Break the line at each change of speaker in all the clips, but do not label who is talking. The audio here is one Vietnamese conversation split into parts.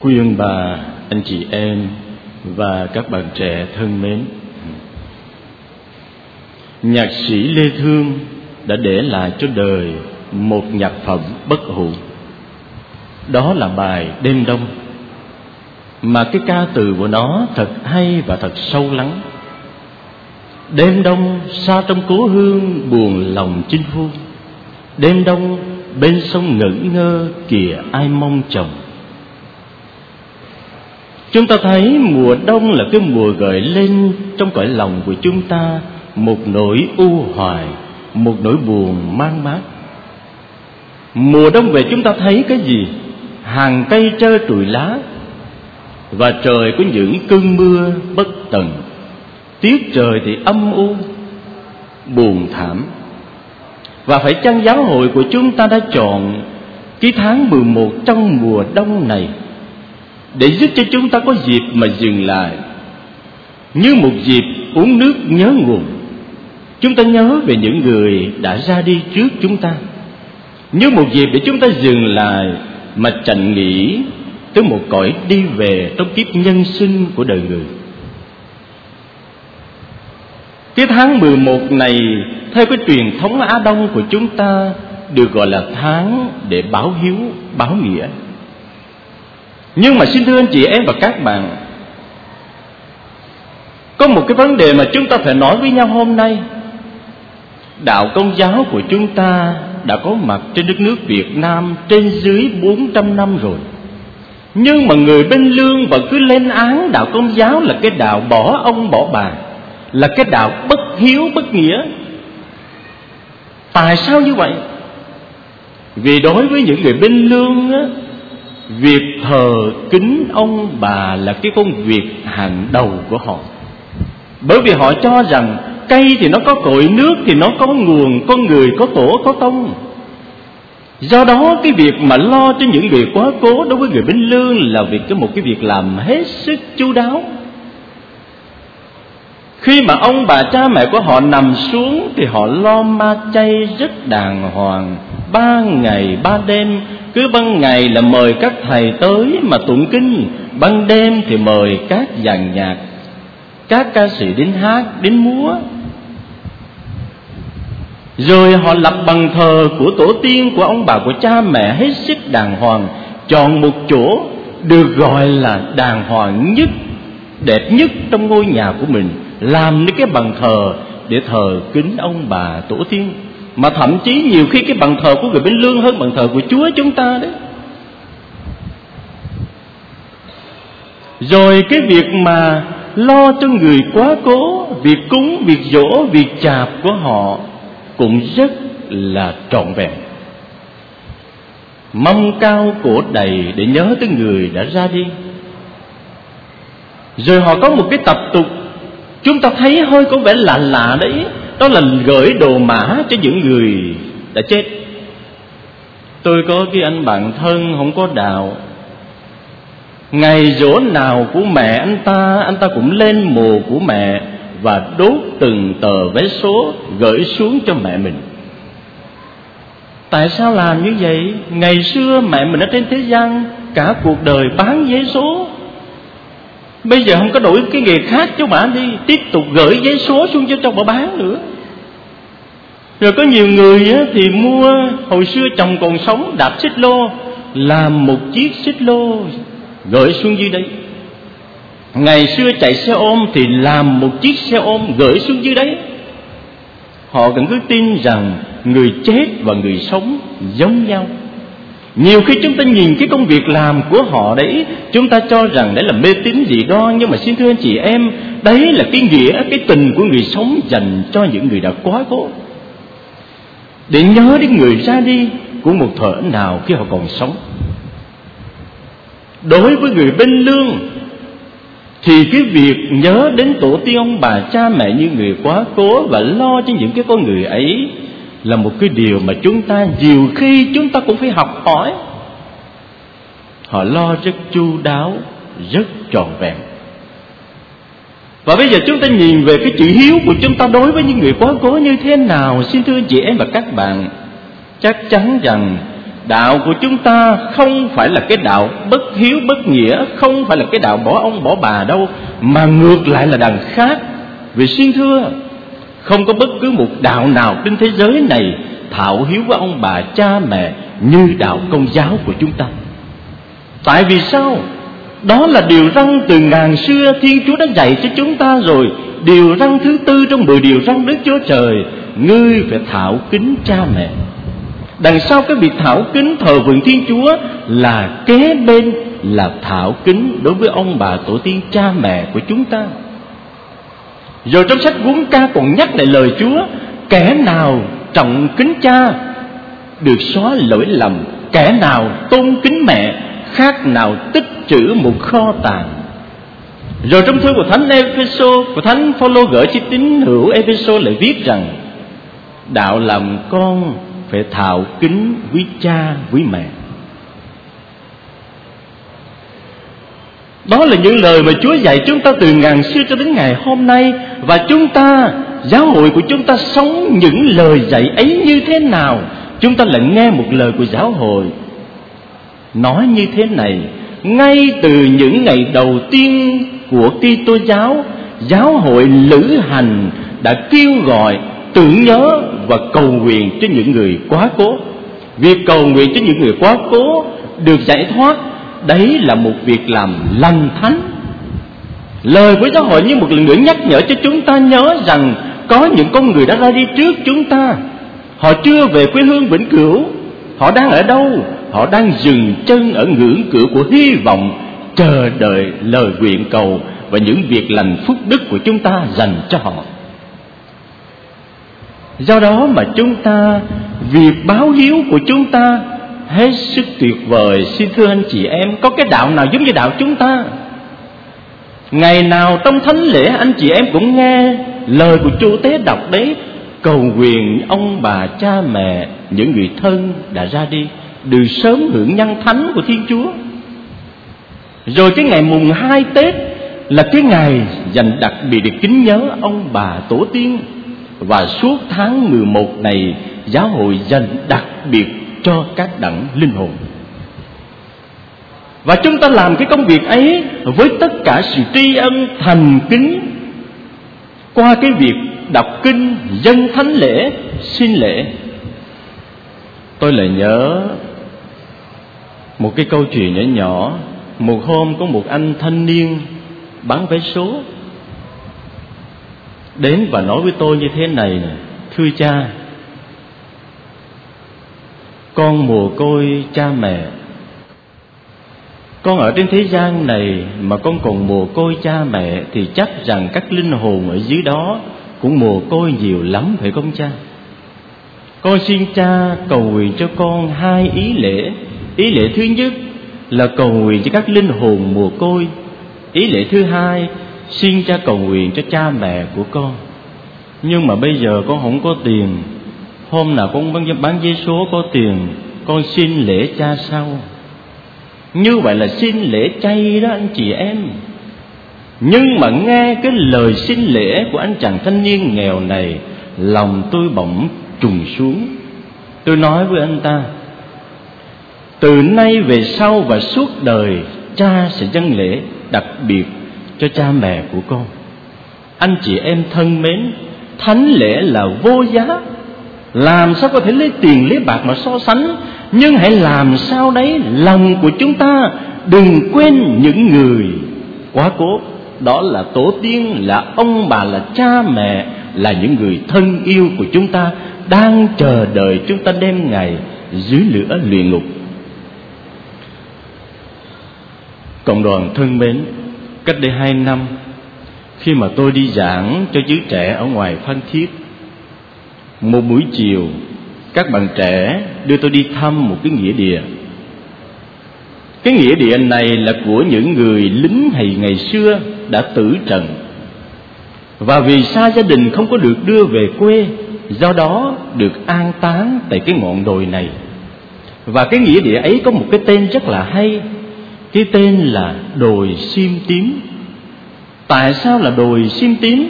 khuyên bà, anh chị em và các bạn trẻ thân mến. Nhạc sĩ lê thương đã để lại cho đời một nhạc phẩm bất hủ. Đó là bài đêm đông. Mà cái ca từ của nó thật hay và thật sâu lắng. Đêm đông xa trong cố hương buồn lòng chinh phu. Đêm đông bên sông ngẩn ngơ kìa ai mong chồng. Chúng ta thấy mùa đông là cái mùa gợi lên trong cõi lòng của chúng ta một nỗi u hoài, một nỗi buồn mang mát. Mùa đông về chúng ta thấy cái gì? Hàng cây trơ trụi lá và trời có những cơn mưa bất tận. Tiết trời thì âm u, buồn thảm. Và phải chăng giáo hội của chúng ta đã chọn cái tháng 11 trong mùa đông này để giúp cho chúng ta có dịp mà dừng lại. Như một dịp uống nước nhớ nguồn chúng ta nhớ về những người đã ra đi trước chúng ta. Như một dịp để chúng ta dừng lại mà trành nghĩ tới một cõi đi về trong kiếp nhân sinh của đời người. Cái tháng 11 này theo cái truyền thống Á Đông của chúng ta được gọi là tháng để báo hiếu, báo nghĩa nhưng mà xin thưa anh chị em và các bạn có một cái vấn đề mà chúng ta phải nói với nhau hôm nay. Đạo công giáo của chúng ta đã có mặt trên đất nước Việt Nam trên dưới 400 năm rồi. Nhưng mà người bên lương vẫn cứ lên án đạo công giáo là cái đạo bỏ ông bỏ bà là cái đạo bất hiếu bất nghĩa. Tại sao như vậy? Vì đối với những người bên lương á, việc thờ kính ông bà là cái công việc hàng đầu của họ. Bởi vì họ cho rằng cây thì nó có cội, nước thì nó có nguồn, có người, có tổ, có tông. Do đó cái việc mà lo cho những người quá cố đối với người binh lương là việc cái một cái việc làm hết sức chu đáo. Khi mà ông bà cha mẹ của họ nằm xuống thì họ lo ma chay rất đàng hoàng. Ba ngày, ba đêm cứ ban ngày là mời các thầy tới mà tụng kinh, ban đêm thì mời các dàn nhạc, các ca sĩ đến hát, đến múa. Rồi họ lập bằng thờ của tổ tiên của ông bà của cha mẹ hết sức đàng hoàng, chọn một chỗ được gọi là đàng hoàng nhất, đẹp nhất trong ngôi nhà của mình, làm những cái bằng thờ để thờ kính ông bà tổ tiên mà thậm chí nhiều khi cái bằng thờ của người bên lương hơn bằng thờ của chúa chúng ta đấy. Rồi cái việc mà lo cho người quá cố, việc cúng, việc dỗ việc chạp của họ cũng rất là trọn vẹn. Mâm cao cổ đầy để nhớ tới người đã ra đi. Rồi họ có một cái tập tục, chúng ta thấy hơi có vẻ lạ lạ đấy đó là gửi đồ mã cho những người đã chết. Tôi có cái anh bạn thân không có đạo. Ngày rỗ nào của mẹ anh ta anh ta cũng lên mồ của mẹ và đốt từng tờ vé số gửi xuống cho mẹ mình. Tại sao làm như vậy? Ngày xưa mẹ mình ở trên thế gian, cả cuộc đời bán vé số. Bây giờ không có đổi cái nghề khác cho bà đi, tiếp tục gửi giấy số xuống cho cho bà bán nữa rồi có nhiều người thì mua, hồi xưa chồng còn sống, đạp xích lô, làm một chiếc xích lô, gửi xuống dưới đấy. Ngày xưa chạy xe ôm thì làm một chiếc xe ôm gửi xuống dưới đấy. Họ vẫn cứ tin rằng người chết và người sống giống nhau. Nhiều khi chúng ta nhìn cái công việc làm của họ đấy, chúng ta cho rằng đấy là mê tín gì đó nhưng mà xin thưa anh chị em, đấy là cái nghĩa, cái tình của người sống dành cho những người đã quá cố để nhớ đến người ra đi của một thời nào khi họ còn sống. Đối với người bên lương, thì cái việc nhớ đến tổ tiên ông bà cha mẹ như người quá cố và lo cho những cái con người ấy là một cái điều mà chúng ta nhiều khi chúng ta cũng phải học hỏi. Họ lo rất chu đáo, rất tròn vẹn và bây giờ chúng ta nhìn về cái chữ hiếu của chúng ta đối với những người quá cố như thế nào. Xin thưa chị em và các bạn, chắc chắn rằng đạo của chúng ta không phải là cái đạo bất hiếu, bất nghĩa, không phải là cái đạo bỏ ông, bỏ bà đâu, mà ngược lại là đằng khác. Vì xin thưa, không có bất cứ một đạo nào trên thế giới này thảo hiếu với ông bà, cha mẹ như đạo công giáo của chúng ta. Tại vì sao? Đó là điều răn từ ngàn xưa thiên chúa đã dạy cho chúng ta rồi. Điều răn thứ tư trong mười điều răn đức chúa trời, ngươi phải thảo kính cha mẹ. Đằng sau cái việc thảo kính thờ vượng thiên chúa là kế bên, là thảo kính đối với ông bà tổ tiên cha mẹ của chúng ta. Rồi trong sách cuốn ca còn nhắc lại lời chúa, kẻ nào trọng kính cha được xóa lỗi lầm, kẻ nào tôn kính mẹ khác nào tích trữ một kho tàng. Rồi trong thư của thánh Epheso, của thánh Phaolô gửi cho tín hữu Epheso lại viết rằng, đạo làm con phải thạo kính quý cha quý mẹ. Đó là những lời mà Chúa dạy chúng ta từ ngàn xưa cho đến ngày hôm nay, và chúng ta, giáo hội của chúng ta sống những lời dạy ấy như thế nào, chúng ta lại nghe một lời của giáo hội nói như thế này, ngay từ những ngày đầu tiên của Kitô giáo giáo hội lữ hành đã kêu gọi tưởng nhớ và cầu nguyện cho những người quá cố. Việc cầu nguyện cho những người quá cố được giải thoát, đấy là một việc làm lành thánh. Lời của giáo hội như một lần nữa nhắc nhở cho chúng ta nhớ rằng có những con người đã ra đi trước chúng ta. Họ chưa về quê hương vĩnh cửu, họ đang ở đâu? Họ đang dừng chân ở ngưỡng cửa của hy vọng, chờ đợi lời nguyện cầu và những việc lành phúc đức của chúng ta dành cho họ. Do đó mà chúng ta việc báo hiếu của chúng ta, hết sức tuyệt vời. Xin thưa anh chị em, có cái đạo nào giống như đạo chúng ta? Ngày nào trong thánh lễ anh chị em cũng nghe lời của chúa tế đọc đấy, cầu nguyện ông bà, cha mẹ, những người thân đã ra đi được sớm hưởng nhân thánh của thiên chúa. Rồi cái ngày mùng hai tết là cái ngày dành đặc biệt để kính nhớ ông bà tổ tiên. Và suốt tháng 11 này, giáo hội dành đặc biệt cho các đẳng linh hồn. Và chúng ta làm cái công việc ấy với tất cả sự tri ân, thành kính. Qua cái việc đọc kinh dân thánh lễ, xin lễ. Tôi lại nhớ một cái câu chuyện nhỏ nhỏ. Một hôm có một anh thanh niên bán vé số. Đến và nói với tôi như thế này nè, thưa cha, con mồ côi cha mẹ. Con ở trên thế gian này mà con còn mồ côi cha mẹ thì chắc rằng các linh hồn ở dưới đó cũng mồ côi nhiều lắm, phải không cha? Con xin cha cầu nguyện cho con hai ý lễ ý lệ thứ nhất là cầu nguyện cho các linh hồn mồ côi. Ý lệ thứ hai xin cha cầu nguyện cho cha mẹ của con. Nhưng mà bây giờ con không có tiền. Hôm nào con bán, bán giấy số có tiền con xin lễ cha sau. Như vậy là xin lễ chay đó anh chị em. Nhưng mà nghe cái lời xin lễ của anh chàng thanh niên nghèo này lòng tôi bỗng trùng xuống. Tôi nói với anh ta từ nay về sau và suốt đời, cha sẽ dâng lễ đặc biệt cho cha mẹ của con. Anh chị em thân mến, thánh lễ là vô giá. Làm sao có thể lấy tiền lấy bạc mà so sánh? Nhưng hãy làm sao đấy, lòng của chúng ta đừng quên những người quá cố. Đó là tổ tiên, là ông bà, là cha mẹ, là những người thân yêu của chúng ta đang chờ đợi chúng ta đem ngày dưới lửa luyện ngục. Cộng đoàn thân mến, cách đây hai năm, khi mà tôi đi giảng cho giới trẻ ở ngoài phan thiết, một buổi chiều, các bạn trẻ đưa tôi đi thăm một cái nghĩa địa. Cái nghĩa địa này là của những người lính hay ngày xưa đã tử trận. Và vì xa gia đình không có được đưa về quê, do đó được an táng tại cái ngọn đồi này. Và cái nghĩa địa ấy có một cái tên rất là hay cái tên là đồi sim tím. Tại sao là đồi sim tím?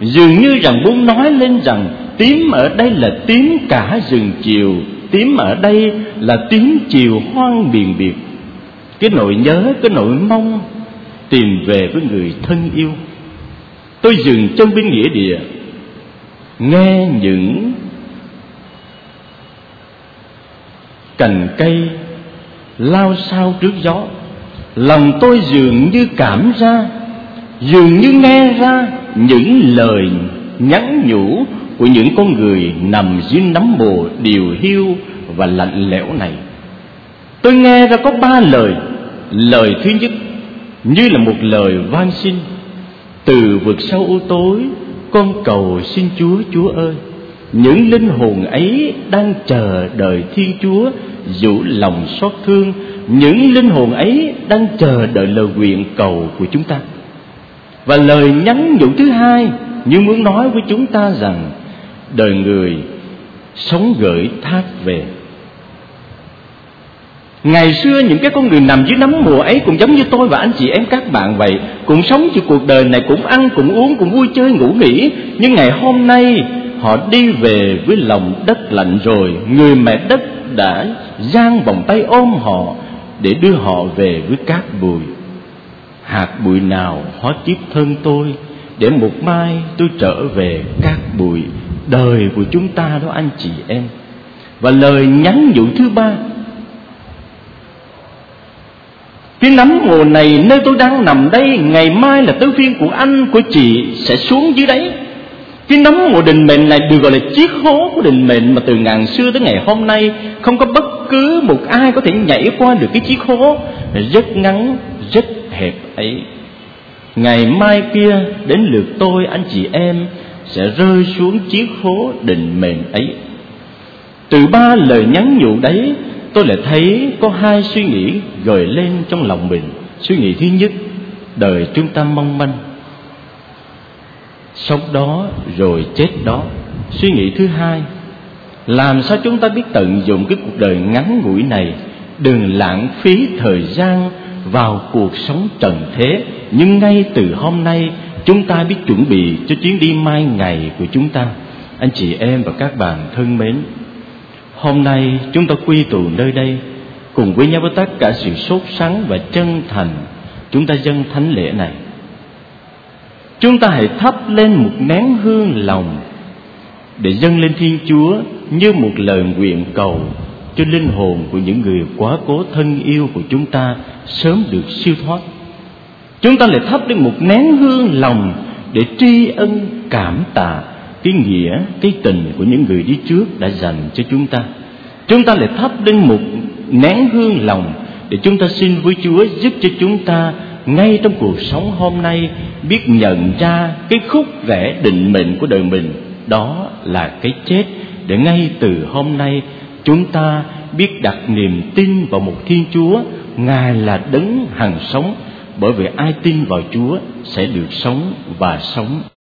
Dường như rằng muốn nói lên rằng tím ở đây là tím cả rừng chiều, tím ở đây là tím chiều hoang biển biệt. Cái nỗi nhớ, cái nỗi mong tìm về với người thân yêu. Tôi dừng chân bên nghĩa địa, nghe những cành cây lao sao trước gió. Lòng tôi dường như cảm ra, dường như nghe ra những lời nhắn nhủ của những con người nằm dưới nắm mồ điều hiu và lạnh lẽo này. Tôi nghe ra có ba lời. Lời thứ nhất, như là một lời van xin. Từ vực sâu u tối, con cầu xin chúa chúa ơi những linh hồn ấy đang chờ đợi thiên chúa dụ lòng xót thương. Những linh hồn ấy đang chờ đợi lời nguyện cầu của chúng ta. Và lời nhắn nhủ thứ hai như muốn nói với chúng ta rằng, đời người sống gửi thác về. Ngày xưa những cái con người nằm dưới nắm mùa ấy cũng giống như tôi và anh chị em các bạn vậy. Cũng sống cho cuộc đời này, cũng ăn, cũng uống, cũng vui chơi, ngủ nghỉ. Nhưng ngày hôm nay họ đi về với lòng đất lạnh rồi, Người mẹ đất đã giang vòng tay ôm họ Để đưa họ về với cát bụi. Hạt bụi nào hóa kiếp thân tôi, Để một mai tôi trở về cát bụi, Đời của chúng ta đó anh chị em. Và lời nhắn nhủ thứ ba, Cái nắm mùa này nơi tôi đang nằm đây, Ngày mai là tới phiên của anh, của chị sẽ xuống dưới đấy. Cái nắm mùa định mệnh này được gọi là chiếc hố của định mệnh Mà từ ngàn xưa tới ngày hôm nay Không có bất cứ một ai có thể nhảy qua được cái chiếc hố. Rất ngắn, rất hẹp ấy. Ngày mai kia đến lượt tôi anh chị em Sẽ rơi xuống chiếc hố định mệnh ấy. Từ ba lời nhắn nhủ đấy tôi lại thấy có hai suy nghĩ gợi lên trong lòng mình. Suy nghĩ thứ nhất đời chúng ta mong manh sống đó rồi chết đó. Suy nghĩ thứ hai, làm sao chúng ta biết tận dụng cái cuộc đời ngắn ngủi này? Đừng lãng phí thời gian vào cuộc sống trần thế. Nhưng ngay từ hôm nay, chúng ta biết chuẩn bị cho chuyến đi mai ngày của chúng ta. Anh chị em và các bạn thân mến, Hôm nay chúng ta quy tụ nơi đây Cùng với nhau với tất cả sự sốt sắng và chân thành. Chúng ta dâng thánh lễ này. Chúng ta hãy thắp lên một nén hương lòng Để dâng lên Thiên Chúa Như một lời nguyện cầu Cho linh hồn của những người quá cố thân yêu của chúng ta Sớm được siêu thoát. Chúng ta lại thắp lên một nén hương lòng Để tri ân, cảm tạ cái nghĩa, cái tình của những người đi trước đã dành cho chúng ta. Chúng ta lại thắp lên một nén hương lòng để chúng ta xin với Chúa giúp cho chúng ta ngay trong cuộc sống hôm nay, biết nhận ra cái khúc rẽ định mệnh của đời mình, đó là cái chết. Để ngay từ hôm nay, chúng ta biết đặt niềm tin vào một Thiên Chúa, Ngài là đấng hằng sống. Bởi vì ai tin vào Chúa sẽ được sống và sống.